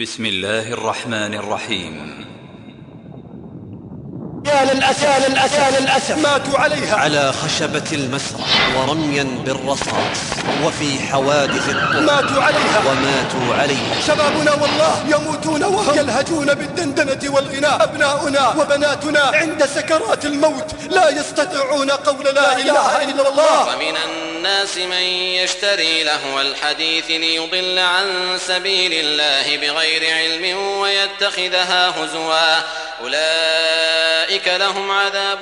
بسم الله الرحمن الرحيم. يا للأسف يا للأسف يا للأسف ماتوا عليها. على خشبة المسرح ورميا بالرصاص وفي حوادث الطرق ماتوا عليها. وماتوا عليها. شبابنا والله يموتون وهم يلهجون بالدندنة والغناء. أبناؤنا وبناتنا عند سكرات الموت لا يستطيعون قول لا إله إلا الله. ومن الناس من يشتري لهو الحديث ليضل عن سبيل الله بغير علم ويتخذها هزوا. أولئك لهم عذاب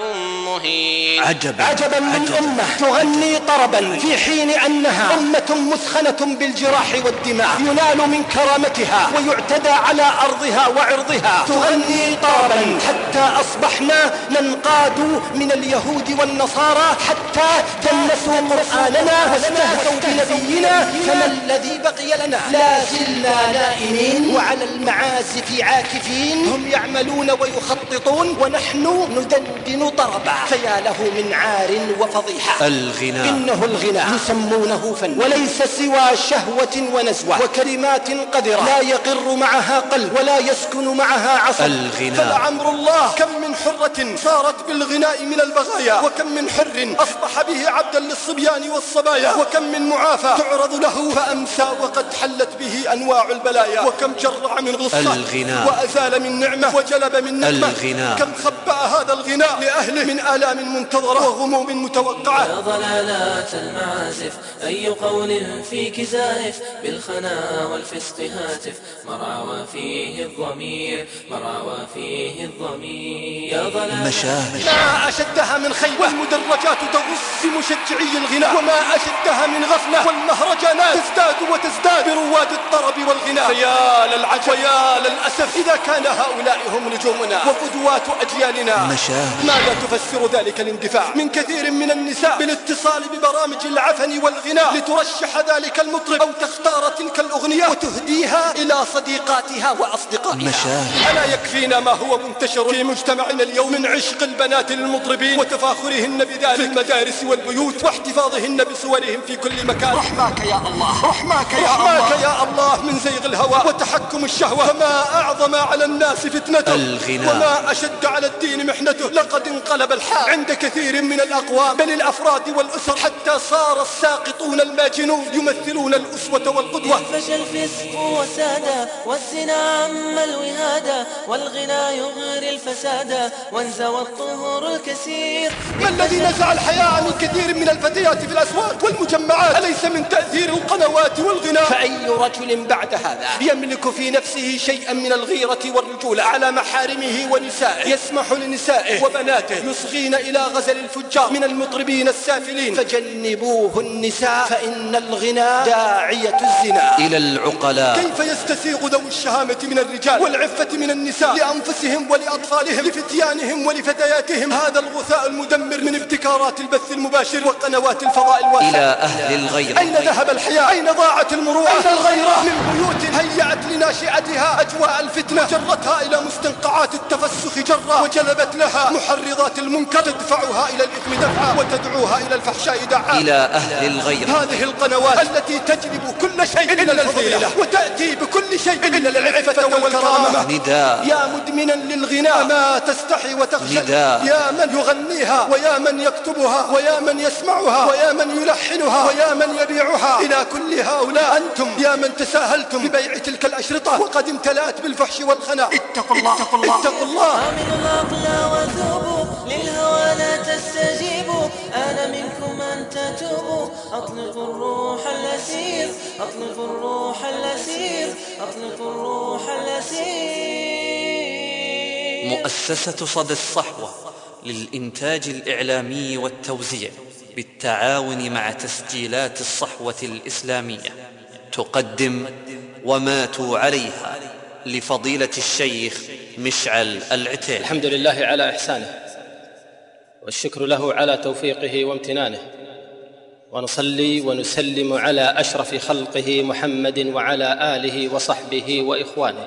مهين. عجبا. عجبا من أمة تغني طربا في حين أنها أمة مثخنة بالجراح والدماء ينال من كرامتها ويعتدى على أرضها وعرضها. تغني طربا حتى أصبحنا ننقاد من اليهود والنصارى حتى دنسوا قرآننا واستهزوا بنبينا فما الذي بقي لنا؟ لا زلنا نائمين وعلى المعازف عاكفين. هم يعملون ويخططون ونحن ندندن طربا. فيا له من عار وفضيحة. الغناء. إنه الغناء. يسمونه فن. وليس سوى شهوة ونزوة. وكلمات قذرة لا يقر معها قلب ولا يسكن معها عصب الغناء. فلعمر الله. كم من حرة صارت بالغناء من البغايا. وكم من حر أصبح به عبدا للصبيان والصبايا. وكم من معافى تعرض له. فأمسى وقد حلت به أنواع البلايا. وكم جرع من غصة الغناء. وأزال من نعمة وجلب من نقمة. الغناء. كم خبأ هذا الغناء لأهله من آلام منتظرة وغموم متوقعة. يا ضلالات المعازف أي قول فيك زائف بالخنا والفسق هاتف. مرعى فيه الضمير مرعى فيه الضمير. يا ضلالات مشاهد. ما أشدها من خيل والمدرجات تغص بمشجعي الغناء. وما أشدها من غفلة. والمهرجانات تزداد وتزداد برواد الطرب والغناء. فيا للعجب ويا للأسف إذا كان هؤلاء هم نجومنا. وقدوات أجيالنا. مشاهد. ماذا تفسر ذلك الاندفاع؟ من كثير من النساء بالاتصال ببرامج العفن والغناء لترشح ذلك المطرب أو تختار تلك الأغنية وتهديها إلى صديقاتها وأصدقائها. مشاهد. ألا يكفينا ما هو منتشر في مجتمعنا اليوم من عشق البنات للمطربين وتفاخرهن بذلك. في المدارس والبيوت واحتفاظهن بصورهم في كل مكان. رحماك يا الله رحماك يا رحماك الله يا الله من زيغ الهوى وتحكم الشهوة. وما أعظم على الناس فتنته الغناء. وما أشد على الدين محنته. لقد انقلب الحال عند كثير من الأقوام بل الأفراد والأسر حتى صار الساقطون الماجنون يمثلون الأسوة والقدوة. فشى الفسق وسادا والزنا عم الوهادا والغنى يغري الفسادا وانزوى الطهور الكثير ما الذي نزع الحياء من كثير من الفتيات في الأسواق والمجمعات. أليس من تأثير القنوات والغناء؟ فأي رجل بعد هذا يملك في نفسه شيئا من الغيرة والرجولة على محارمه ونسائه يسمح لنسائه وبناته يصغين إلى غزل الفجار من المطربين السافلين. فجنبوه النساء فإن الغنى داعية الزنا. إلى العقلاء. كيف يستسيغ ذوي الشهامة من الرجال والعفة من النساء؟ لأنفسهم ولأطفالهم لفتيانهم ولفتياتهم. هذا الغثاء المدمر من ابتكارات البث المباشر وقنوات الفضاء. الواسع إلى أهل الغير أين ذهب الحياء؟ أين ضاعت المروءة؟ أين الغيرة؟ من بيوت هيأت لناشئتها أجواء الفتنة. جرتها إلى مستنقعات التفسخ جرا. وجلبت لها محرضات المنكر. تدفعها إلى الإثم دفعا. وتدعوها إلى الفحشاء دعا. إلى أهل الغير هذه القنوات التي تجلب كل شيء إلا الفضيلة. وتأتي بكل شيء إلا العفة والكرامة. نداء. يا مدمنا للغناء ما تستحي وتخجل نداء. يا من يغنيها ويا من يكتبها ويا من يسمعها ويا من يلحنها ويا من يبيعها. إلى كل هؤلاء أنتم يا من تساهلتم ببيع تلك الأشرطة. وقد امتلأت بالفحش والخنا. اتقوا الله. اتقوا الله. اتقوا الله. آمنوا العقل وذوبوا للهوى لا تستجيبوا. أنا منكم أن تتوبوا. أطلقوا الروح الأسير. أطلقوا الروح الأسير. أطلقوا الروح الأسير. مؤسسة صدى الصحوة للإنتاج الإعلامي والتوزيع بالتعاون مع تسجيلات الصحوة الإسلامية. تقدم وماتوا عليها لفضيلة الشيخ مشعل العتيل الحمد لله على إحسانه والشكر له على توفيقه وامتنانه. ونصلي ونسلم على أشرف خلقه محمد وعلى آله وصحبه وإخوانه.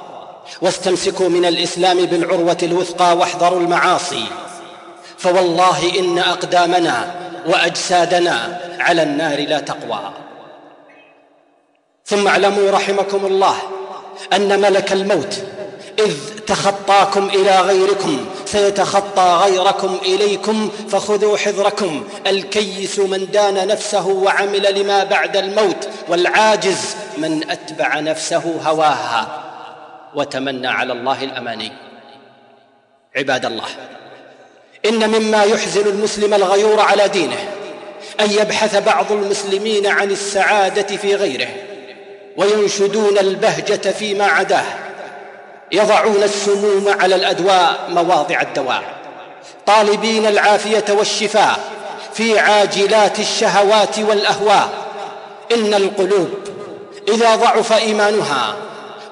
واستمسكوا من الإسلام بالعروة الوثقى واحذروا المعاصي. فوالله إن أقدامنا وأجسادنا على النار لا تقوى. ثم اعلموا رحمكم الله أن ملك الموت إذ تخطاكم إلى غيركم سيتخطى غيركم إليكم فخذوا حذركم. الكيس من دان نفسه وعمل لما بعد الموت والعاجز من أتبع نفسه هواها. وتمنى على الله الأماني. عباد الله إن مما يحزن المسلم الغيور على دينه أن يبحث بعض المسلمين عن السعادة في غيره وينشدون البهجة فيما عداه يضعون السموم على الأدواء مواضع الدواء طالبين العافية والشفاء في عاجلات الشهوات والأهواء. إن القلوب إذا ضعف إيمانها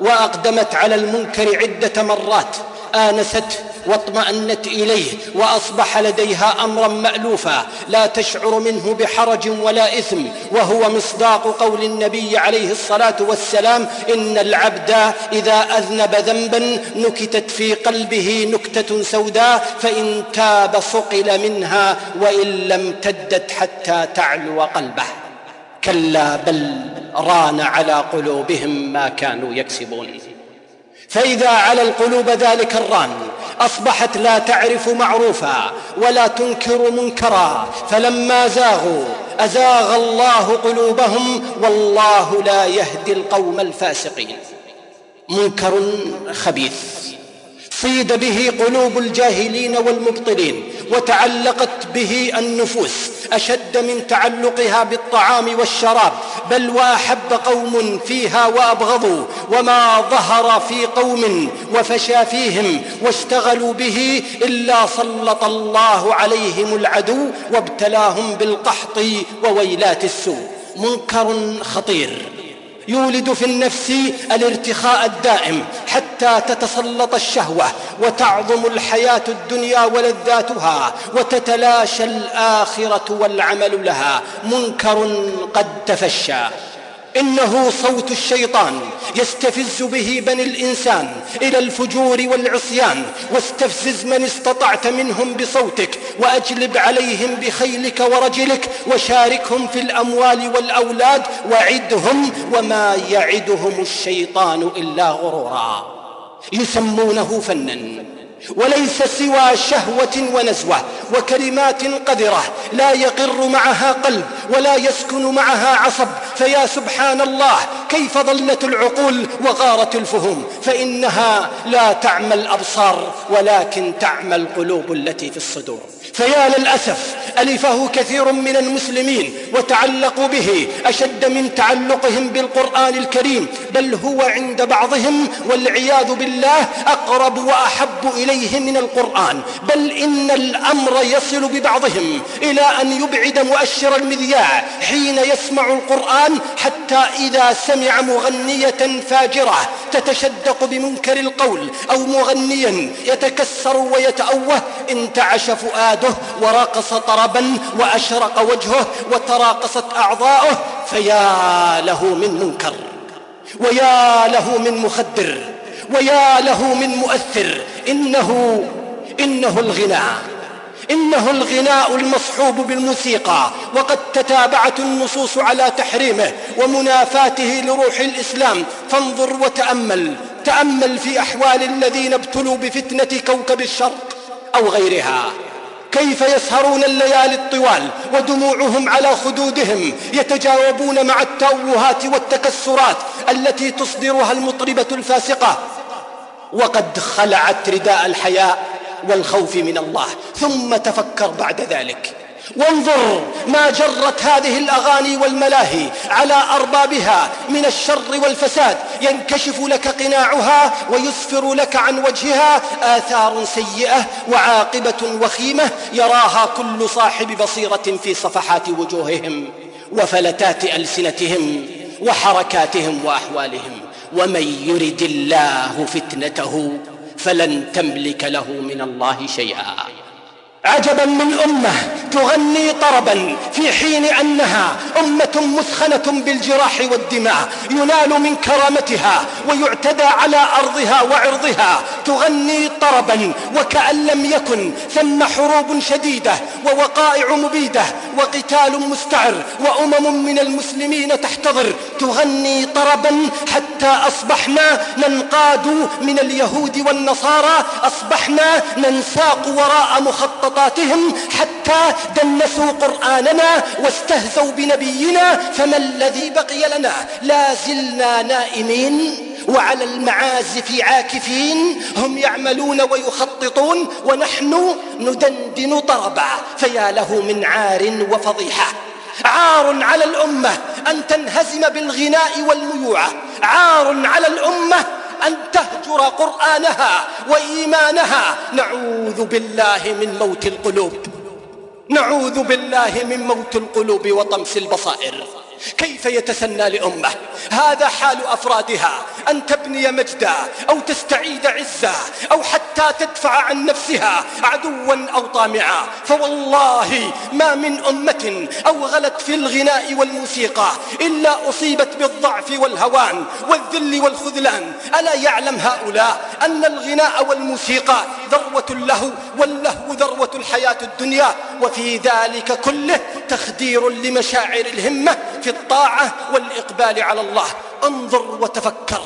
وأقدمت على المنكر عدة مرات آنست واطمأنت إليه وأصبح لديها أمرا مألوفا لا تشعر منه بحرج ولا إثم وهو مصداق قول النبي عليه الصلاة والسلام إن العبد إذا أذنب ذنبا نكتت في قلبه نكتة سوداء فإن تاب صقل منها وإن لم تدت حتى تعلو قلبه. كلا بل ران على قلوبهم ما كانوا يكسبون. فإذا على القلوب ذلك الران أصبحت لا تعرف معروفا ولا تنكر منكرا فلما زاغوا أزاغ الله قلوبهم والله لا يهدي القوم الفاسقين. منكر خبيث. صيد به قلوب الجاهلين والمبطلين وتعلقت به النفوس أشد من تعلقها بالطعام والشراب بل واحب قوم فيها وأبغضوا وما ظهر في قوم وفشى فيهم واشتغلوا به إلا سلط الله عليهم العدو وابتلاهم بالقحط وويلات السوء. منكر خطير. يولد في النفس الارتخاء الدائم حتى تتسلط الشهوة وتعظم الحياة الدنيا ولذاتها وتتلاشى الآخرة والعمل لها. منكر قد تفشى. إنه صوت الشيطان يستفز به بني الإنسان إلى الفجور والعصيان. واستفزز من استطعت منهم بصوتك وأجلب عليهم بخيلك ورجلك وشاركهم في الأموال والأولاد وعدهم وما يعدهم الشيطان إلا غرورا. يسمونه فنا وليس سوى شهوة ونزوة وكلمات قذرة لا يقر معها قلب ولا يسكن معها عصب فيا سبحان الله كيف ضلت العقول وغارت الفهوم فإنها لا تعمى الأبصار ولكن تعمى القلوب التي في الصدور فيا للأسف ألفه كثير من المسلمين وتعلقوا به أشد من تعلقهم بالقرآن الكريم بل هو عند بعضهم والعياذ بالله أقرب وأحب إليه من القرآن بل إن الأمر يصل ببعضهم إلى أن يبعد مؤشر المذياع حين يسمع القرآن حتى إذا سمع مغنية فاجرة تتشدق بمنكر القول أو مغنيا يتكسر ويتأوه انتعش فؤاده ورقص طربا وأشرق وجهه وتراقصت أعضاؤه فيا له من منكر ويا له من مخدر ويا له من مؤثر. إنه إنه الغناء إنه الغناء المصحوب بالموسيقى. وقد تتابعت النصوص على تحريمه ومنافاته لروح الإسلام. فانظر وتأمل تأمل في أحوال الذين ابتلوا بفتنة كوكب الشرق أو غيرها. كيف يسهرون الليالي الطوال ودموعهم على خدودهم يتجاوبون مع التأوهات والتكسرات التي تصدرها المطربة الفاسقة. وقد خلعت رداء الحياء والخوف من الله ثم تفكر بعد ذلك. وانظر ما جرت هذه الأغاني والملاهي على أربابها من الشر والفساد. ينكشف لك قناعها ويسفر لك عن وجهها. آثار سيئة وعاقبة وخيمة يراها كل صاحب بصيرة في صفحات وجوههم وفلتات ألسنتهم وحركاتهم وأحوالهم. ومن يرد الله فتنته فلن تملك له من الله شيئا. عجبا من أمة تغني طربا في حين أنها أمة مثخنة بالجراح والدماء ينال من كرامتها ويعتدى على أرضها وعرضها تغني طربا وكأن لم يكن ثم حروب شديدة ووقائع مبيدة وقتال مستعر وأمم من المسلمين تحتضر تغني طربا حتى أصبحنا ننقاد من اليهود والنصارى أصبحنا ننساق وراء مخطط مخططاتهم حتى دنسوا قرآننا واستهزوا بنبينا فما الذي بقي لنا؟ لا زلنا نائمين وعلى المعازف عاكفين هم يعملون ويخططون ونحن ندندن طربا فيا له من عار وفضيحة. عار على الأمة أن تنهزم بالغناء والميوعة عار على الأمة أن تهجر قرآنها وإيمانها. نعوذ بالله من موت القلوب. نعوذ بالله من موت القلوب وطمس البصائر. كيف يتسنى لأمة؟ هذا حال أفرادها أن تبني مجدا أو تستعيد عزا أو حتى تدفع عن نفسها عدوا أو طامعا. فوالله ما من أمة أوغلت في الغناء والموسيقى إلا أصيبت بالضعف والهوان والذل والخذلان. ألا يعلم هؤلاء أن الغناء والموسيقى ذروة له واللهو ذروة الحياة الدنيا وفي ذلك كله تخدير لمشاعر الهمة في الطاعة والإقبال على الله. انظر وتفكر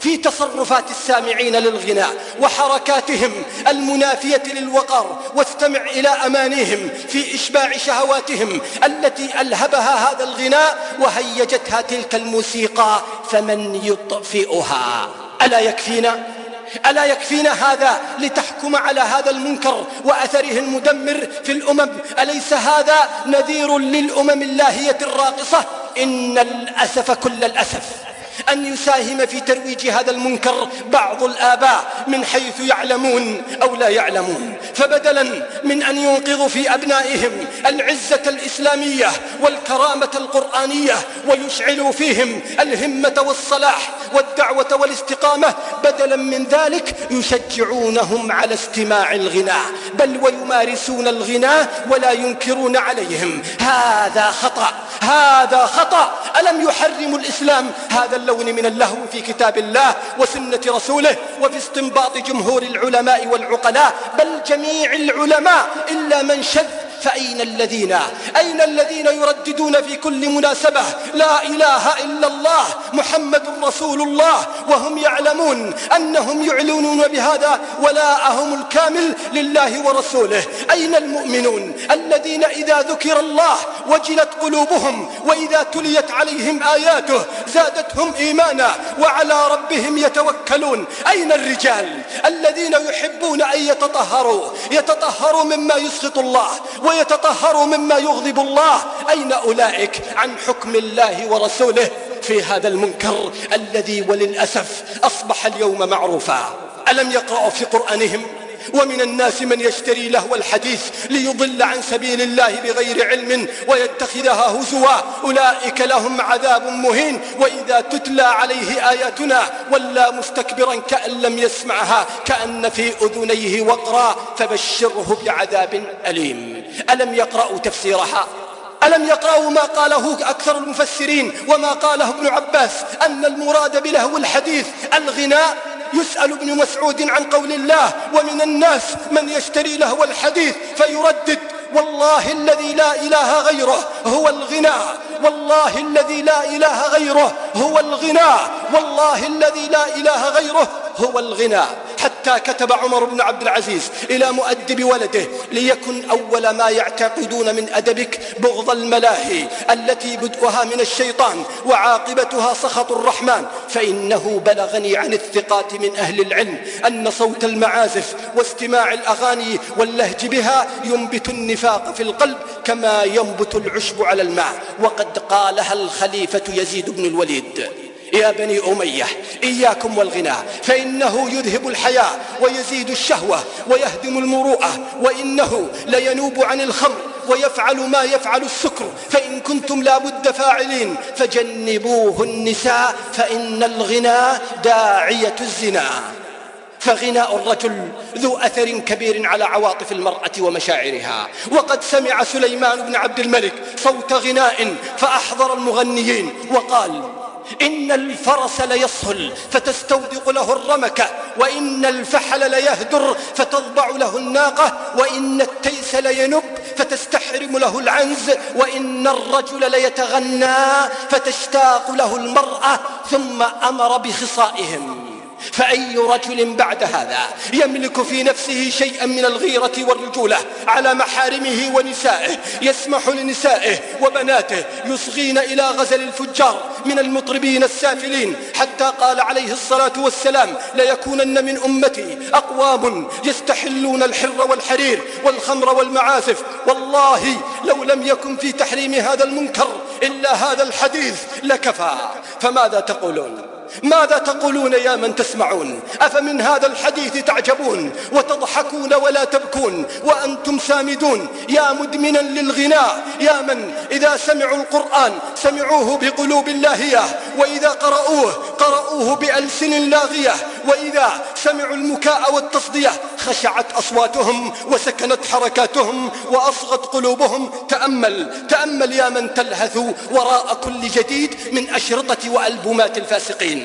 في تصرفات السامعين للغناء وحركاتهم المنافية للوقار واستمع إلى أمانيهم في إشباع شهواتهم التي ألهبها هذا الغناء وهيجتها تلك الموسيقى فمن يطفئها. ألا يكفينا؟ ألا يكفينا هذا لتحكم على هذا المنكر وأثره المدمر في الأمم؟ أليس هذا نذير للأمم اللاهية الراقصة؟ إن الأسف كل الأسف. أن يساهم في ترويج هذا المنكر بعض الآباء من حيث يعلمون أو لا يعلمون. فبدلا من أن ينقذوا في أبنائهم العزة الإسلامية والكرامة القرآنية ويشعلوا فيهم الهمة والصلاح والدعوة والاستقامة بدلا من ذلك يشجعونهم على استماع الغناء. بل ويمارسون الغناء ولا ينكرون عليهم. هذا خطأ. هذا خطأ. ألم يحرم الإسلام؟ هذا اللون من اللهو في كتاب الله وسنة رسوله وفي استنباط جمهور العلماء والعقلاء. بل جميع العلماء إلا من شذ فأين الذين؟ أين الذين يرددون في كل مناسبة؟ لا إله إلا الله محمد رسول الله وهم يعلمون أنهم يعلنون بهذا ولاءهم الكامل لله ورسوله. أين المؤمنون؟ الذين إذا ذكر الله وجلت قلوبهم وإذا تليت عليهم آياته زادتهم إيمانا وعلى ربهم يتوكلون. أين الرجال؟ الذين يحبون أن يتطهروا يتطهروا مما يسخط الله ويتطهروا مما يغضب الله. أين أولئك عن حكم الله ورسوله في هذا المنكر الذي وللأسف أصبح اليوم معروفا؟ ألم يقرأوا في قرآنهم ومن الناس من يشتري لهو الحديث ليضل عن سبيل الله بغير علم ويتخذها هزوا. أولئك لهم عذاب مهين وإذا تتلى عليه آياتنا ولا مستكبرا كأن لم يسمعها كأن في أذنيه وقرا فبشره بعذاب أليم. ألم يقرأوا تفسيرها؟ ألم يقرأوا ما قاله أكثر المفسرين وما قاله ابن عباس؟ أن المراد بلهو الحديث الغناء يسأل ابن مسعود عن قول الله ومن الناس من يشتري لهو الحديث فيردد والله الذي لا إله غيره هو الغناء والله الذي لا إله غيره هو الغناء والله الذي لا إله غيره هو الغناء حتى كتب عمر بن عبد العزيز إلى مؤدب ولده ليكن أول ما يعتقدون من أدبك بغض الملاهي التي بدؤها من الشيطان وعاقبتها سخط الرحمن. فإنه بلغني عن الثقات من أهل العلم أن صوت المعازف واستماع الأغاني واللهج بها ينبت النفاق في القلب كما ينبت العشب على الماء. وقد قالها الخليفة يزيد بن الوليد. يا بني أمية إياكم والغناء فإنه يذهب الحياة ويزيد الشهوة ويهدم المروءة وإنه لينوب عن الخمر ويفعل ما يفعل السكر فإن كنتم لابد فاعلين فجنبوه النساء فإن الغنى داعية الزنا. فغناء الرجل ذو أثر كبير على عواطف المرأة ومشاعرها. وقد سمع سليمان بن عبد الملك صوت غناء فأحضر المغنيين وقال إن الفرس ليصهل فتستودق له الرمكة وإن الفحل ليهدر فتضبع له الناقة وإن التيس لينب فتستحرم له العنز وإن الرجل ليتغنى فتشتاق له المرأة ثم أمر بخصائهم. فأي رجل بعد هذا يملك في نفسه شيئا من الغيرة والرجولة على محارمه ونسائه يسمح لنسائه وبناته يصغين إلى غزل الفجار من المطربين السافلين حتى قال عليه الصلاة والسلام ليكونن من أمتي أقوام يستحلون الحر والحرير والخمر والمعازف والله لو لم يكن في تحريم هذا المنكر إلا هذا الحديث لكفى فماذا تقولون؟ ماذا تقولون يا من تسمعون؟ أفمن هذا الحديث تعجبون وتضحكون ولا تبكون وأنتم سامدون؟ يا مدمنا للغناء يا من إذا سمعوا القرآن سمعوه بقلوب لاهية وإذا قرأوه قرأوه بألسن لاغية وإذا سمعوا المكاء والتصدية خشعت أصواتهم وسكنت حركاتهم وأصغت قلوبهم. تأمل تأمل يا من تلهث وراء كل جديد من أشرطة وألبومات الفاسقين.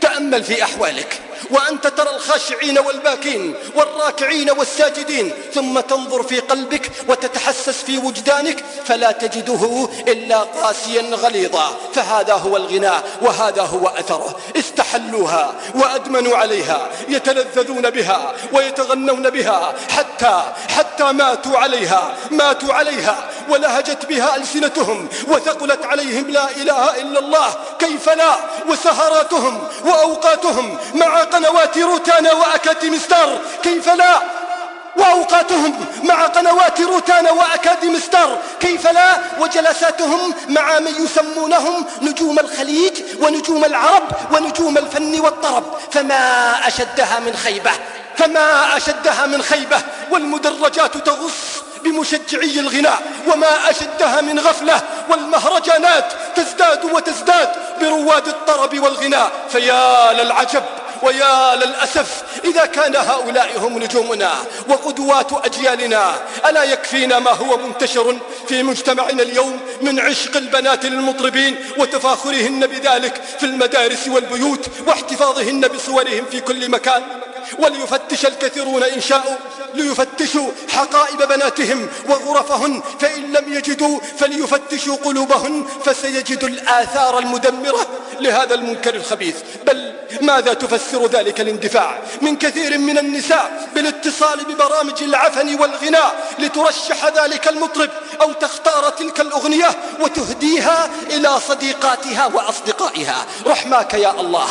تأمل في أحوالك. وأنت ترى الخاشعين والباكين والراكعين والساجدين ثم تنظر في قلبك وتتحسس في وجدانك فلا تجده إلا قاسيا غليظا. فهذا هو الغناء وهذا هو أثره. استحلوها وأدمنوا عليها يتلذذون بها ويتغنون بها حتى حتى ماتوا عليها ماتوا عليها ولهجت بها ألسنتهم وثقلت عليهم لا إله إلا الله كيف لا؟ وسهراتهم وأوقاتهم مع قنوات روتانا وأكاديمي ستار كيف لا؟ وأوقاتهم مع قنوات روتانا وأكاديمي ستار كيف لا؟ وجلساتهم مع من يسمونهم نجوم الخليج ونجوم العرب ونجوم الفن والطرب. فما أشدها من خيبة فما أشدها من خيبة. والمدرجات تغص بمشجعي الغناء. وما أشدها من غفلة والمهرجانات تزداد وتزداد برواد الطرب والغناء. فيا للعجب ويا للأسف إذا كان هؤلاء هم نجومنا وقدوات أجيالنا ألا يكفينا ما هو منتشر في مجتمعنا اليوم من عشق البنات للمطربين وتفاخرهن بذلك في المدارس والبيوت واحتفاظهن بصورهم في كل مكان؟ وليفتش الكثيرون إن شاءوا ليفتشوا حقائب بناتهم وغرفهن فإن لم يجدوا فليفتشوا قلوبهن فسيجدوا الآثار المدمرة لهذا المنكر الخبيث. بل ماذا تفسر ذلك الاندفاع؟ من كثير من النساء بالاتصال ببرامج العفن والغناء لترشح ذلك المطرب أو تختار تلك الأغنية وتهديها إلى صديقاتها وأصدقائها. رحماك يا الله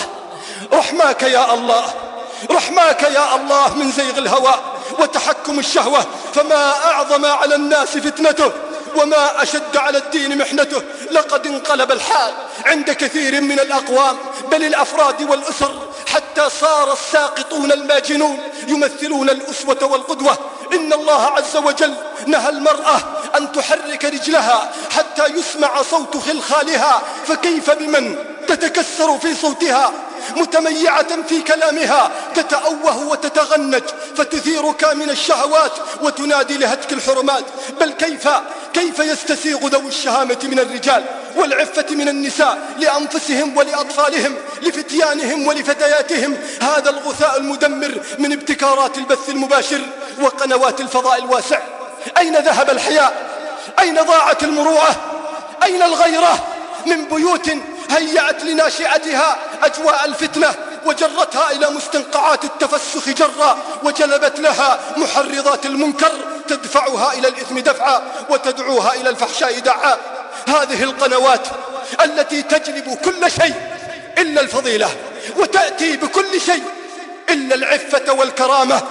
رحماك يا الله. رحماك يا الله من زيغ الهوى وتحكم الشهوة. فما أعظم على الناس فتنته وما أشد على الدين محنته. لقد انقلب الحال عند كثير من الأقوام بل الأفراد والأسر حتى صار الساقطون الماجنون يمثلون الأسوة والقدوة. إن الله عز وجل نهى المرأة أن تحرك رجلها حتى يسمع صوت خلخالها فكيف بمن تتكسر في صوتها؟ متميعة في كلامها تتأوه وتتغنج فتثيرك من الشهوات وتنادي لهتك الحرمات. بل كيف؟ كيف يستسيغ ذوي الشهامة من الرجال والعفة من النساء لأنفسهم ولأطفالهم؟ لفتيانهم ولفتياتهم. هذا الغثاء المدمر من ابتكارات البث المباشر وقنوات الفضاء الواسع. أين ذهب الحياء؟ أين ضاعت المروءة؟ أين الغيرة؟ من بيوت هيأت لناشئتها أجواء الفتنة وجرتها إلى مستنقعات التفسخ جرا وجلبت لها محرضات المنكر تدفعها إلى الإثم دفعا وتدعوها إلى الفحشاء دعا. هذه القنوات التي تجلب كل شيء إلا الفضيلة وتأتي بكل شيء. إلا العفة والكرامة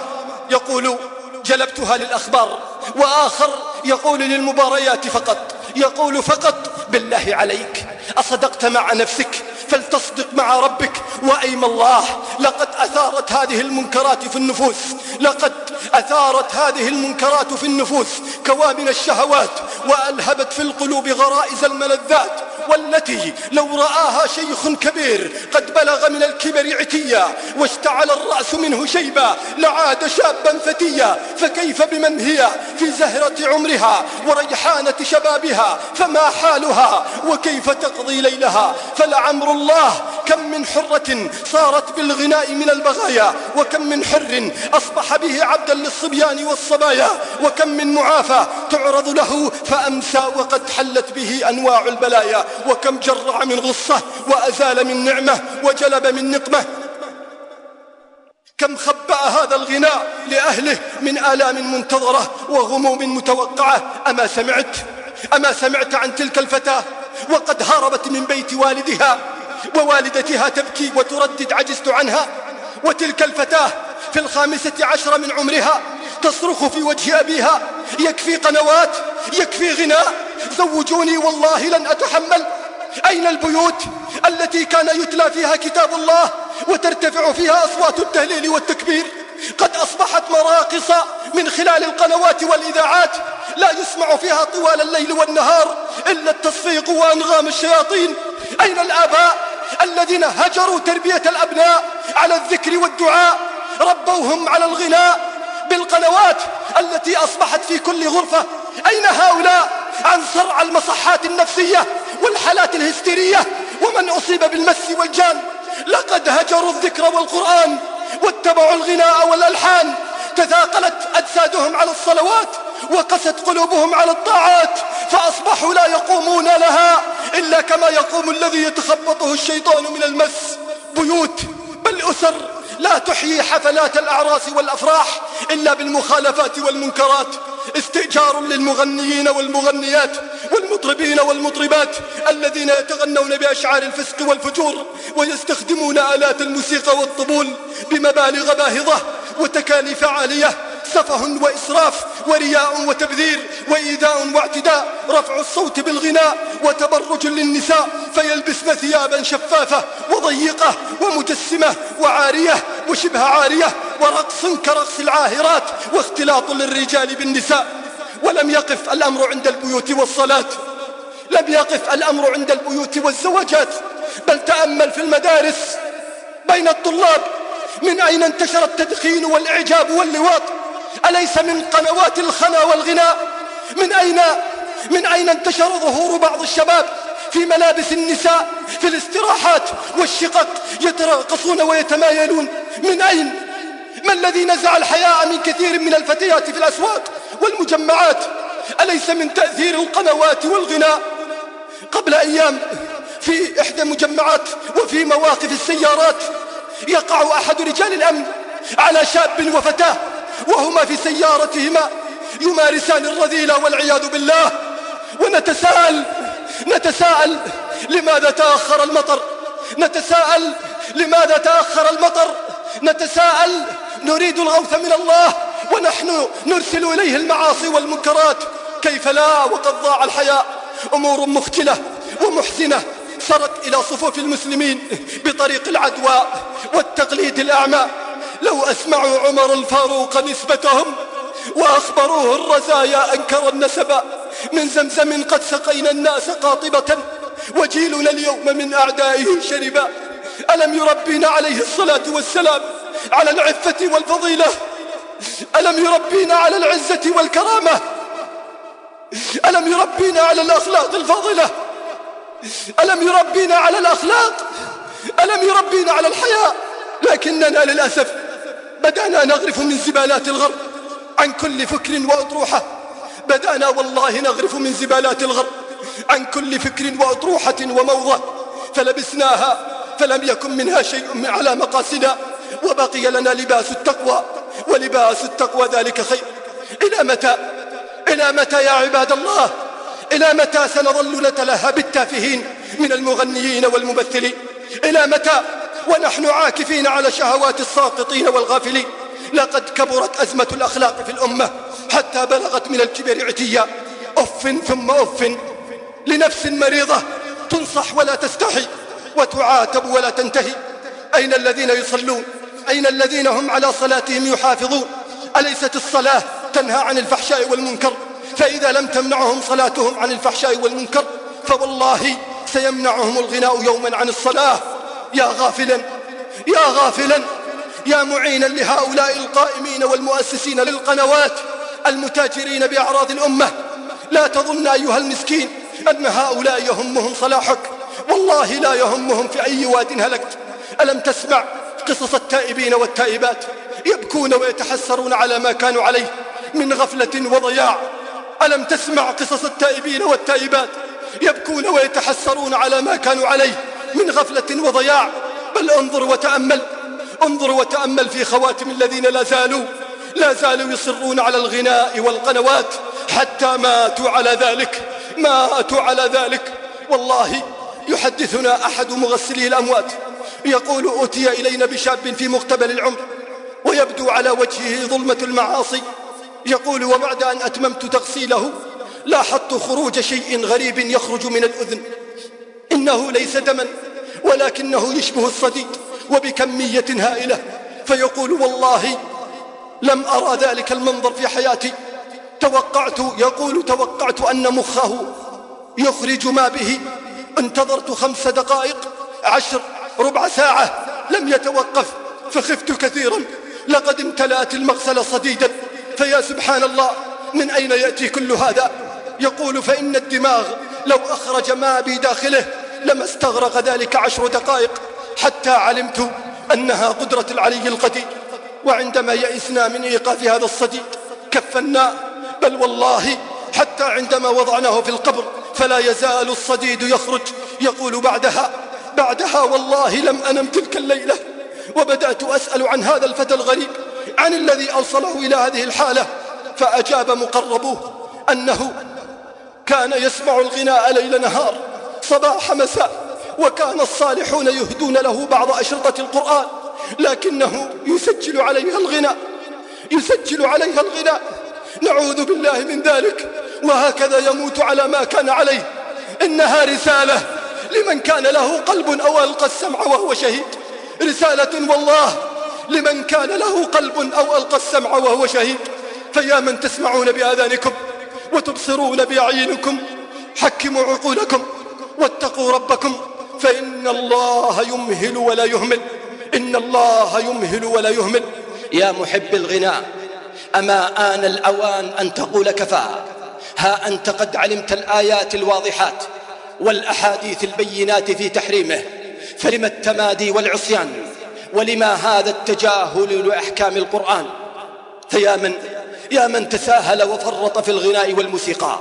يقول جلبتها للأخبار وآخر يقول للمباريات فقط يقول فقط بالله عليك. أصدقت مع نفسك فلتصدق مع ربك. وأيم الله لقد أثارت هذه المنكرات في النفوس. لقد أثارت هذه المنكرات في النفوس. كوامن الشهوات وألهبت في القلوب غرائز الملذات. والتي لو رآها شيخ كبير قد بلغ من الكبر عتيا. واشتعل الرأس منه شيبا لعاد شابا فتيا. فكيف بمن هي؟ في زهرة عمرها وريحانة شبابها. فما حالها؟ وكيف تقضي ليلها. فلعمر الله كم من حرة صارت بالغناء من البغايا وكم من حر أصبح به عبدا للصبيان والصبايا وكم من معافى تعرض له فأمسى وقد حلت به أنواع البلايا وكم جرع من غصة وأزال من نعمة وجلب من نقمة. كم خبأ هذا الغناء لأهله من آلام منتظرة وغموم متوقعة. أما سمعت؟ أما سمعت عن تلك الفتاة؟ وقد هربت من بيت والدها ووالدتها تبكي وتردد عجزت عنها. وتلك الفتاة في الخامسة عشر من عمرها تصرخ في وجه أبيها يكفي قنوات يكفي غناء. زوجوني والله لن أتحمل. أين البيوت التي كان يتلى فيها كتاب الله وترتفع فيها أصوات التهليل والتكبير؟ قد أصبحت مراقص من خلال القنوات والإذاعات لا يسمع فيها طوال الليل والنهار إلا التصفيق وأنغام الشياطين. أين الآباء الذين هجروا تربية الأبناء على الذكر والدعاء؟ ربوهم على الغناء بالقنوات التي أصبحت في كل غرفة. أين هؤلاء عن صرع المصحات النفسية والحالات الهستيرية ومن أصيب بالمس والجان؟ لقد هجروا الذكر والقرآن. واتبعوا الغناء والألحان. تثاقلت أجسادهم على الصلوات وقست قلوبهم على الطاعات فأصبحوا لا يقومون لها إلا كما يقوم الذي يتخبطه الشيطان من المس. بيوت بل أسر. لا تحيي حفلات الأعراس والأفراح إلا بالمخالفات والمنكرات. استئجار للمغنيين والمغنيات والمطربين والمطربات الذين يتغنون بأشعار الفسق والفجور ويستخدمون آلات الموسيقى والطبول بمبالغ باهظة وتكاليف عالية. سفه وإسراف ورياء وتبذير وإيذاء واعتداء رفع الصوت بالغناء وتبرج للنساء فيلبسن ثيابا شفافة وضيقة ومجسمة وعارية وشبه عارية ورقص كرقص العاهرات واختلاط للرجال بالنساء. ولم يقف الأمر عند البيوت والصلاة. لم يقف الأمر عند البيوت والزواجات. بل تأمل في المدارس بين الطلاب من أين انتشر التدخين والإعجاب واللواط. أليس من قنوات الخنا والغناء من أين من أين انتشر ظهور بعض الشباب في ملابس النساء في الاستراحات والشقق يتراقصون ويتمايلون؟ من أين؟ ما الذي نزع الحياء من كثير من الفتيات في الأسواق والمجمعات؟ أليس من تأثير القنوات والغناء قبل أيام في إحدى المجمعات وفي مواقف السيارات يقع أحد رجال الأمن على شاب وفتاة وهما في سيارتهما يمارسان الرذيلة والعياذ بالله. ونتساءل نتساءل لماذا تأخر المطر؟ نتساءل لماذا تأخر المطر؟ نتساءل نريد الغوث من الله ونحن نرسل إليه المعاصي والمنكرات. كيف لا؟ وقد ضاع الحياء. أمور مختلة ومحزنة سرت إلى صفوف المسلمين بطريق العدوى والتقليد الأعمى. لو أسمعوا عمر الفاروق نسبتهم وأخبروه الرزايا أنكر النسب من زمزم قد سقينا الناس قاطبة وجيلنا اليوم من أعدائه شربا. ألم يربينا عليه الصلاة والسلام على العفة والفضيلة؟ ألم يربينا على العزة والكرامة؟ ألم يربينا على الأخلاق الفاضلة؟ ألم يربينا على الأخلاق؟ ألم يربينا على الحياء؟ لكننا للأسف بدأنا نغرف من زبالات الغرب عن كل فكر وأطروحة. بدأنا والله نغرف من زبالات الغرب عن كل فكر وأطروحة وموضة. فلبسناها فلم يكن منها شيء على مقاسنا وبقي لنا لباس التقوى ولباس التقوى ذلك خير. إلى متى؟ إلى متى يا عباد الله؟ إلى متى سنظل نتلهى بالتافهين من المغنيين والممثلين؟ إلى متى؟ ونحن عاكفين على شهوات الساقطين والغافلين. لقد كبرت أزمة الأخلاق في الأمة حتى بلغت من الكبر عتيا أف ثم أف لنفس مريضة تنصح ولا تستحي وتعاتب ولا تنتهي. أين الذين يصلون؟ أين الذين هم على صلاتهم يحافظون؟ أليست الصلاة تنهى عن الفحشاء والمنكر؟ فإذا لم تمنعهم صلاتهم عن الفحشاء والمنكر فوالله سيمنعهم الغناء يوما عن الصلاة. يا غافلا يا غافلا يا معينا لهؤلاء القائمين والمؤسسين للقنوات المتاجرين بأعراض الأمة. لا تظن أيها المسكين أن هؤلاء يهمهم صلاحك. والله لا يهمهم في أي واد هلكت. ألم تسمع قصص التائبين والتائبات يبكون ويتحسرون على ما كانوا عليه من غفلة وضياع؟ ألم تسمع قصص التائبين والتائبات يبكون ويتحسرون على ما كانوا عليه من غفلة وضياع. بل انظر وتأمل. انظر وتأمل في خواتم الذين لا زالوا. لا زالوا يصرون على الغناء والقنوات. حتى ماتوا على ذلك. ماتوا على ذلك. والله يحدثنا أحد مغسلي الأموات. يقول أتي إلينا بشاب في مقتبل العمر. ويبدو على وجهه ظلمة المعاصي. يقول وبعد أن أتممت تغسيله لاحظت خروج شيء غريب يخرج من الأذن. إنه ليس دما ولكنه يشبه الصديد وبكمية هائلة فيقول والله لم أرى ذلك المنظر في حياتي. توقعت يقول توقعت أن مخه يخرج ما به. انتظرت خمس دقائق عشر ربع ساعة لم يتوقف فخفت كثيرا. لقد امتلأت المغسلة صديدا. فيا سبحان الله من أين يأتي كل هذا؟ يقول فإن الدماغ لو أخرج ما بداخله لما استغرق ذلك عشر دقائق حتى علمت أنها قدرة العلي القدير وعندما يئسنا من إيقاف هذا الصديد كفنا بل والله حتى عندما وضعناه في القبر فلا يزال الصديد يخرج يقول بعدها بعدها والله لم أنم تلك الليلة وبدأت أسأل عن هذا الفتى الغريب عن الذي أوصله إلى هذه الحالة فأجاب مقربوه أنه كان يسمع الغناء ليل نهار صباح مساء وكان الصالحون يهدون له بعض أشرطة القرآن لكنه يسجل عليها الغناء يسجل عليها الغناء. نعوذ بالله من ذلك وهكذا يموت على ما كان عليه. إنها رسالة لمن كان له قلب أو ألقى السمع وهو شهيد. رسالة والله لمن كان له قلب أو ألقى السمع وهو شهيد. فيا من تسمعون بآذانكم وتبصرون بأعينكم حكموا عقولكم. واتقوا ربكم فإن الله يمهل ولا يهمل. إن الله يمهل ولا يهمل. يا محب الغناء أما آن الأوان أن تقول كفى؟ ها أنت قد علمت الآيات الواضحات والأحاديث البينات في تحريمه فلم التمادي والعصيان؟ ولما هذا التجاهل لأحكام القرآن؟ فيا من يا من تساهل وفرط في الغناء والموسيقى.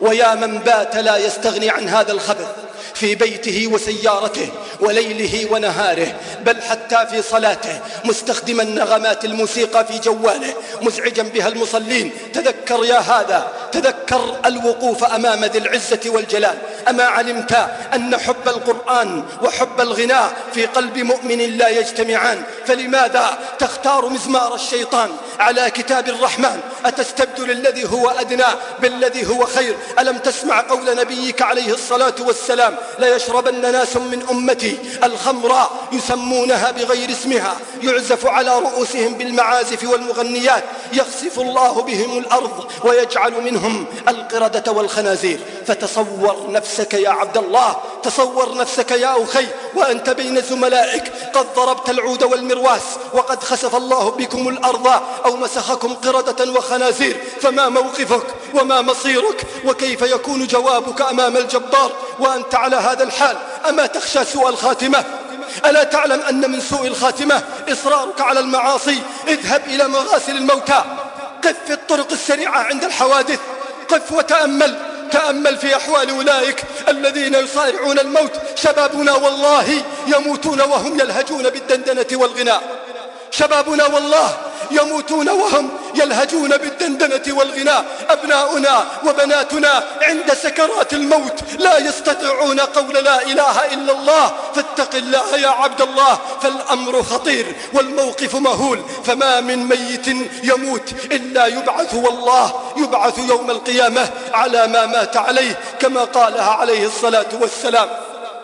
ويا من بات لا يستغني عن هذا الخبث. في بيته وسيارته وليله ونهاره بل حتى في صلاته مستخدما نغمات الموسيقى في جواله مزعجا بها المصلين. تذكر يا هذا تذكر الوقوف أمام ذي العزة والجلال. أما علمت أن حب القرآن وحب الغناء في قلب مؤمن لا يجتمعان فلماذا تختار مزمار الشيطان على كتاب الرحمن؟ أتستبدل الذي هو أدنى بالذي هو خير؟ ألم تسمع قول نبيك عليه الصلاة والسلام؟ لا يشربن ناس من أمتي الخمر يسمونها بغير اسمها يعزف على رؤوسهم بالمعازف والمغنيات يخسف الله بهم الأرض ويجعل منهم القردة والخنازير. فتصور نفسك يا عبد الله تصور نفسك يا أخي وأنت بين زملائك قد ضربت العود والمرواس وقد خسف الله بكم الأرض أو مسخكم قردة وخنازير. فما موقفك وما مصيرك؟ وكيف يكون جوابك أمام الجبار؟ وأنت على هذا الحال. أما تخشى سوء الخاتمة؟ ألا تعلم أن من سوء الخاتمة إصرارك على المعاصي؟ اذهب إلى مغاسل الموتى. قف في الطرق السريعة عند الحوادث. قف وتأمل. تأمل في أحوال أولئك الذين يصارعون الموت. شبابنا والله يموتون وهم يلهجون بالدندنة والغناء. شبابنا والله يموتون وهم يلهجون بالدندنة والغناء. أبناؤنا وبناتنا عند سكرات الموت لا يستطيعون قول لا إله إلا الله. فاتق الله يا عبد الله فالأمر خطير والموقف مهول. فما من ميت يموت إلا يبعث والله يبعث يوم القيامة على ما مات عليه كما قالها عليه الصلاة والسلام.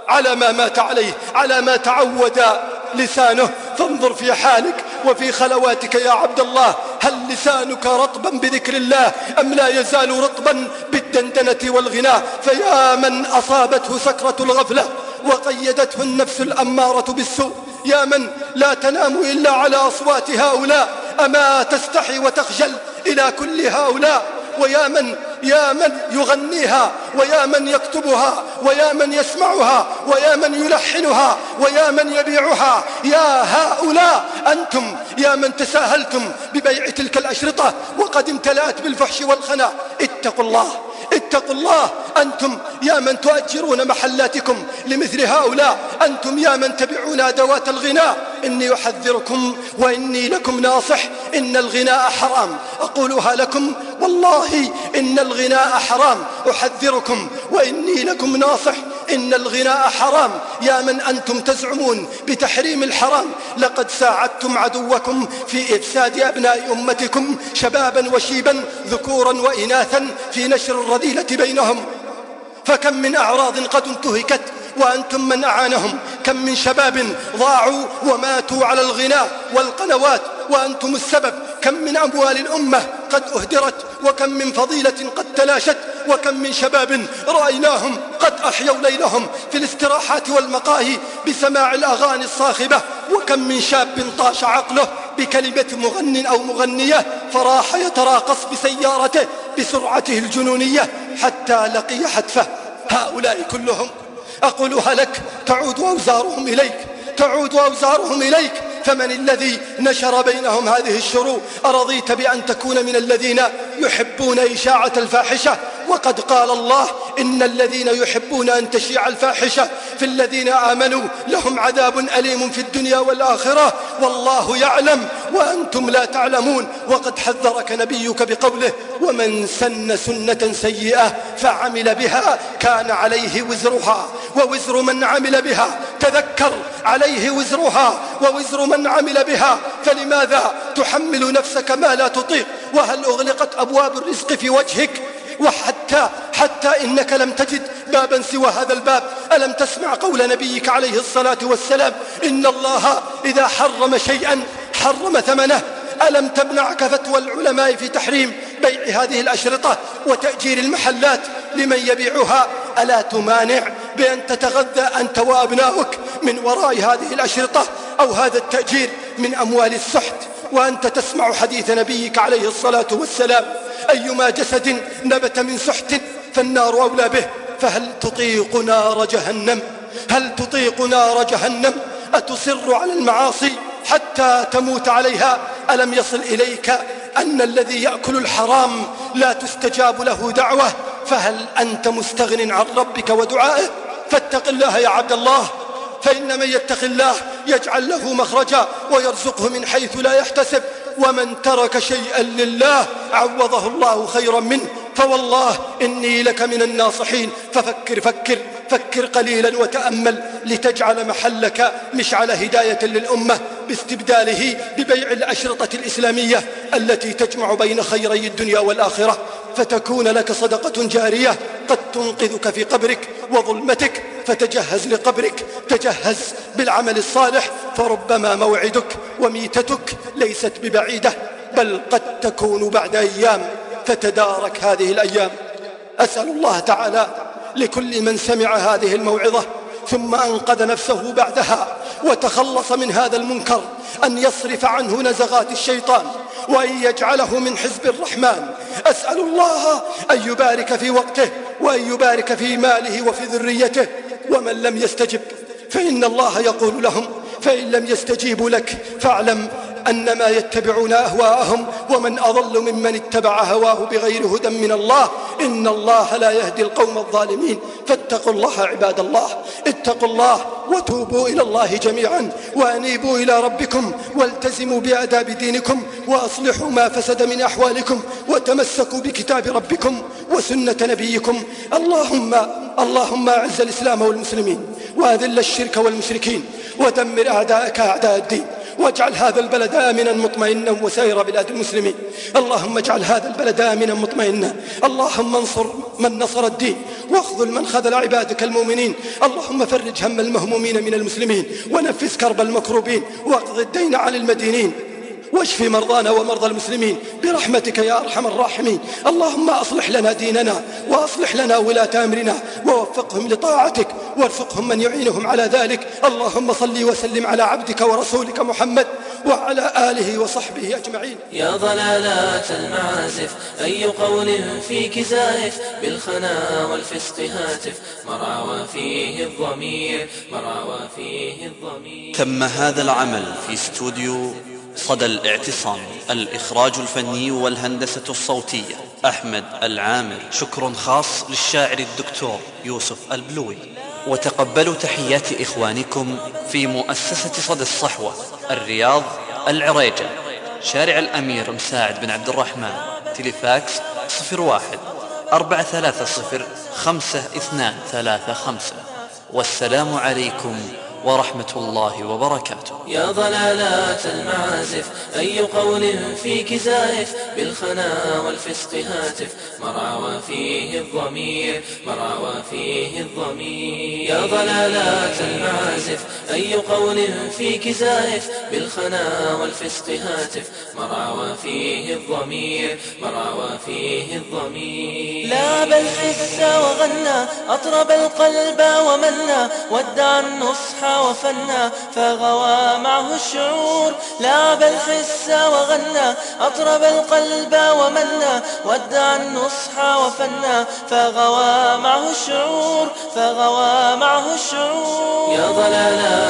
على ما مات عليه على ما تعود لسانه. فانظر في حالك وفي خلواتك يا عبد الله هل لسانك رطبا بذكر الله أم لا يزال رطبا بالدندنة والغناء فيا من أصابته سكرة الغفلة وقيدته النفس الأمارة بالسوء؟ يا من لا تنام إلا على أصوات هؤلاء أما تستحي وتخجل إلى كل هؤلاء؟ ويا من يا من يغنيها ويا من يكتبها ويا من يسمعها ويا من يلحنها ويا من يبيعها. يا هؤلاء أنتم يا من تساهلتم ببيع تلك الأشرطة وقد امتلأت بالفحش والخنا. اتقوا الله. اتقوا الله. أنتم يا من تؤجرون محلاتكم لمثل هؤلاء. أنتم يا من تبيعون أدوات الغناء. إني أحذركم وإني لكم ناصح. إن الغناء حرام. أقولها لكم والله إن الغناء حرام. أحذركم وإني لكم ناصح. إن الغناء حرام. يا من أنتم تزعمون بتحريم الحرام. لقد ساعدتم عدوكم في إفساد أبناء أمتكم شبابا وشيبا ذكورا وإناثا في نشر الرذيلة بينهم. فكم من أعراض قد انتهكت وأنتم من أعانهم. كم من شباب ضاعوا وماتوا على الغناء والقنوات وأنتم السبب. كم من أموال الأمة قد أهدرت وكم من فضيلة قد تلاشت وكم من شباب رأيناهم قد أحيوا ليلهم في الاستراحات والمقاهي بسماع الأغاني الصاخبة. وكم من شاب طاش عقله بكلمة مغن أو مغنية فراح يتراقص بسيارته بسرعته الجنونية حتى لقي حتفه. هؤلاء كلهم أقولها لك تعود أوزارهم إليك تعود أوزارهم إليك. فمن الذي نشر بينهم هذه الشرور أرضيت بأن تكون من الذين يحبون إشاعة الفاحشة؟ وقد قال الله إن الذين يحبون أن تشيع الفاحشة في الذين آمنوا لهم عذاب أليم في الدنيا والآخرة. والله يعلم وأنتم لا تعلمون. وقد حذرك نبيك بقوله ومن سن سنة سيئة فعمل بها كان عليه وزرها. ووزر من عمل بها تذكر عليه وزرها. ووزر من عمل بها فلماذا تحمل نفسك ما لا تطيق؟ وهل أغلقت أبواب الرزق في وجهك؟ وحتى حتى إنك لم تجد بابا سوى هذا الباب. ألم تسمع قول نبيك عليه الصلاة والسلام؟ إن الله إذا حرم شيئا حرم ثمنه. ألم تمنعك فتوى العلماء في تحريم بيع هذه الأشرطة وتأجير المحلات لمن يبيعها؟ ألا تمانع بأن تتغذى أنت وأبناؤك من وراء هذه الأشرطة أو هذا التأجير من أموال السحت؟ وأنت تسمع حديث نبيك عليه الصلاة والسلام. أيما جسد نبت من سحت فالنار أولى به. فهل تطيق نار جهنم؟ هل تطيق نار جهنم؟ أتصر على المعاصي حتى تموت عليها؟ ألم يصل إليك أن الذي يأكل الحرام لا تستجاب له دعوة؟ فهل أنت مستغن عن ربك ودعائه؟ فاتق الله يا عبد الله. فإن من يتق الله يجعل له مخرجا ويرزقه من حيث لا يحتسب ومن ترك شيئا لله عوضه الله خيرا منه فوالله إني لك من الناصحين. ففكر فكر. فكر قليلا وتأمل لتجعل محلك مشعل هداية للأمة باستبداله ببيع الأشرطة الإسلامية التي تجمع بين خيري الدنيا والآخرة. فتكون لك صدقة جارية قد تنقذك في قبرك وظلمتك. فتجهز لقبرك تجهز بالعمل الصالح. فربما موعدك وميتتك ليست ببعيدة بل قد تكون بعد أيام. فتدارك هذه الأيام. أسأل الله تعالى لكل من سمع هذه الموعظة ثم أنقذ نفسه بعدها وتخلص من هذا المنكر أن يصرف عنه نزغات الشيطان وأن يجعله من حزب الرحمن. أسأل الله أن يبارك في وقته وأن يبارك في ماله وفي ذريته. ومن لم يستجب فإن الله يقول لهم فإن لم يستجيبوا لك فاعلم أنما يتبعون أهواءهم ومن أضل ممن اتبع هواه بغير هدى من الله إن الله لا يهدي القوم الظالمين. فاتقوا الله عباد الله اتقوا الله وتوبوا إلى الله جميعا وأنيبوا إلى ربكم والتزموا بآداب دينكم وأصلحوا ما فسد من أحوالكم وتمسكوا بكتاب ربكم وسنة نبيكم. اللهم اللهم أعز الإسلام والمسلمين وأذل الشرك والمشركين ودمر أعداءك أعداء الدين. واجعل هذا البلد آمنا مطمئنا وسائر بلاد المسلمين. اللهم اجعل هذا البلد آمنا مطمئنا. اللهم انصر من نصر الدين واخذل من خذل عبادك المؤمنين. اللهم فرج هم المهمومين من المسلمين. ونفس كرب المكروبين. واقض الدين عن المدينين. واشف مرضانا ومرضى المسلمين برحمتك يا أرحم الراحمين. اللهم أصلح لنا ديننا وأصلح لنا ولاة أمرنا ووفقهم لطاعتك وارفقهم من يعينهم على ذلك. اللهم صل وسلم على عبدك ورسولك محمد وعلى آله وصحبه أجمعين. يا ضلالات المعازف أي قول فيك زائف بالخنا والفسق هاتف. مرعى فيه الضمير مرعى فيه الضمير. تم هذا العمل في استوديو صدى الاعتصام الإخراج الفني والهندسة الصوتية. أحمد العامر شكر خاص للشاعر الدكتور يوسف البلوي. وتقبلوا تحيات إخوانكم في مؤسسة صدى الصحوة الرياض العريجة. شارع الأمير مساعد بن عبد الرحمن. تليفاكس صفر واحد أربعة ثلاثة صفر خمسة اثنان ثلاثة خمسة. والسلام عليكم ورحمة الله وبركاته. يا ضلالات المعازف أي قول فيك زائف بالخنا والفسق هاتف. مرعى فيه الضمير مرعى فيه الضمير. يا ضلالات المعازف أي قول فيك زائف بالخنا والفسق هاتف. مرعى فيه الضمير مرعى فيه الضمير. لا بل حس وغنى أطرب القلب ومنى. ودع النصح وفنى فغوى معه الشعور. لا بل حس وغنى أطرب القلب ومنى. ودع النصح وفنى فغوى معه الشعور فغوى معه الشعور. يا المعازف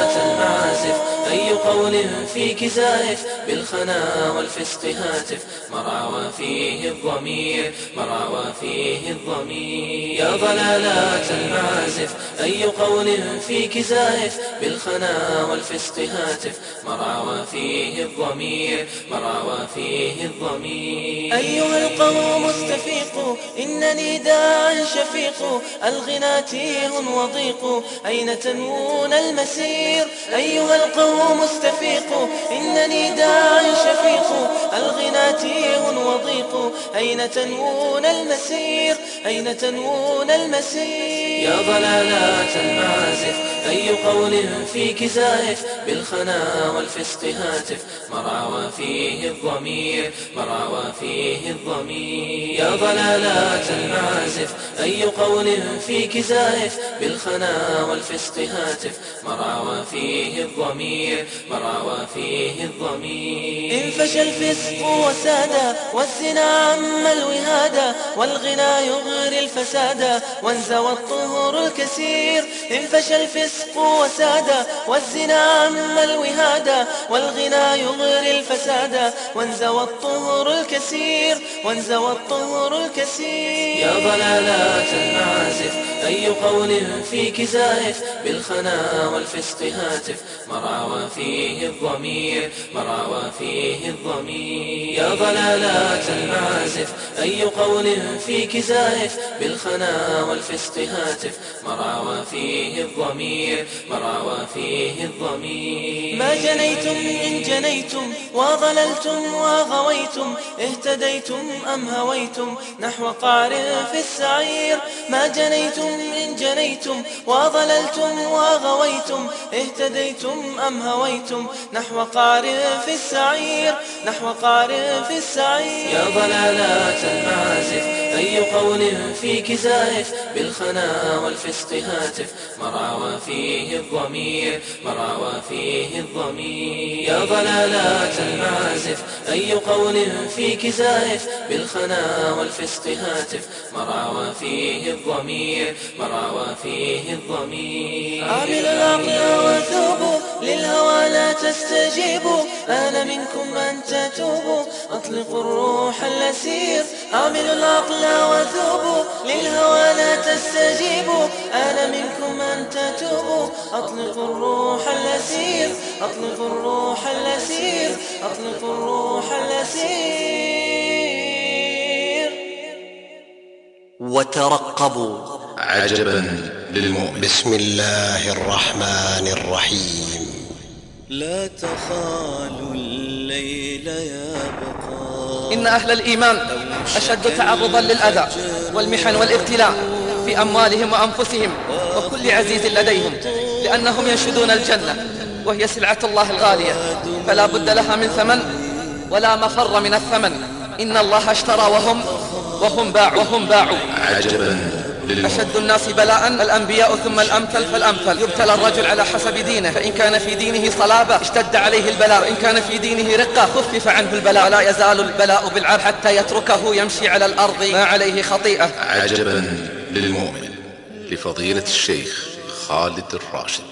أي قول فيك زائف بالخنا والفسق هاتف. مرعى فيه الضمير مرعى فيه الضمير. يا ضلالات المعازف أي قول فيك زائف بالخنا والفسق هاتف. مرعى فيه الضمير مرعى فيه الضمير. أيها القوم استفيقوا إنني داع شفيق. الغنى تيه وضيق أين تنوون المسير؟ أيها القوم استفيقوا إنني داع شفيق. الغنى تيه وضيق. أين تنوون المسير؟ أين تنوون المسير؟ يا ضلالات المعازف أي قول فيك زائف بالخنا والفسق هاتف. مرعى فيه الضمير مرعى فيه الضمير. يا ضلالات المعازف أي قول فيك زائف بالخنا والفسق هاتف. مرعى فيه الضمير. مرعى فيه الضمير انفشى الفسق وسادا والزنا عم الوهادا والغنى يغري الفسادا وانزوى الطهر الكثير انفشى الفسق وسادا والزنا عم الوهادا والغنى يغري الفسادا وانزوى الطهر الكثير وانزوى الطهر الكثير يا ضلالات المعازف أي قول فيك زائف بالخنا والفسق هاتف مرعى فيه الضمير مرعى فيه الضمير. يا ضلالات المعازف أي قول فيك زائف بالخنا والفسق هاتف مرعى فيه الضمير مرعى فيه الضمير. ما جنيتم إن جنيتم وضللتم وغويتم اهتديتم أم هويتم؟ نحو قعر في السعير. ما جنيتم إن جنيتم وضللتم وغويتم اهتديتم أم هويتم نحو قعر في السعير نحو قعر في السعير. يا ضلالات المعازف أي قول فيك زائف بالخنا والفسق هاتف مرعى فيه الضمير مرعى فيه الضمير. يا ضلالات المعازف أي قول فيك زائف بالخنا والفسق هاتف مرعى فيه الضمير مرعى فيه الضمير. عامل للهوى لا تستجيبوا آن منكم أن تتوبوا أطلقوا الروح الأسير. عامل العقل وثوبوا للهوى لا تستجيبوا آن منكم أن تتوبوا أطلقوا الروح الأسير. أطلقوا الروح الأسير. أطلقوا الروح الأسير. وترقبوا. عجبا للمؤمن. بسم الله الرحمن الرحيم. لا تخالوا الليل يبقى إن أهل الإيمان أشد تعرضا للأذى والمحن والابتلاء في أموالهم وأنفسهم وكل عزيز لديهم لأنهم ينشدون الجنة وهي سلعة الله الغالية. فلا بد لها من ثمن ولا مفر من الثمن. إن الله اشترى وهم وهم باعوا وهم باعوا. عجبا. أشد الناس بلاء الأنبياء ثم الأمثل فالأمثل. يبتلى الرجل على حسب دينه. فإن كان في دينه صلابة اشتد عليه البلاء. وإن كان في دينه رقة خفف عنه البلاء. ولا يزال البلاء بالعبد حتى يتركه يمشي على الأرض ما عليه خطيئة. عجبا للمؤمن لفضيلة الشيخ خالد الراشد.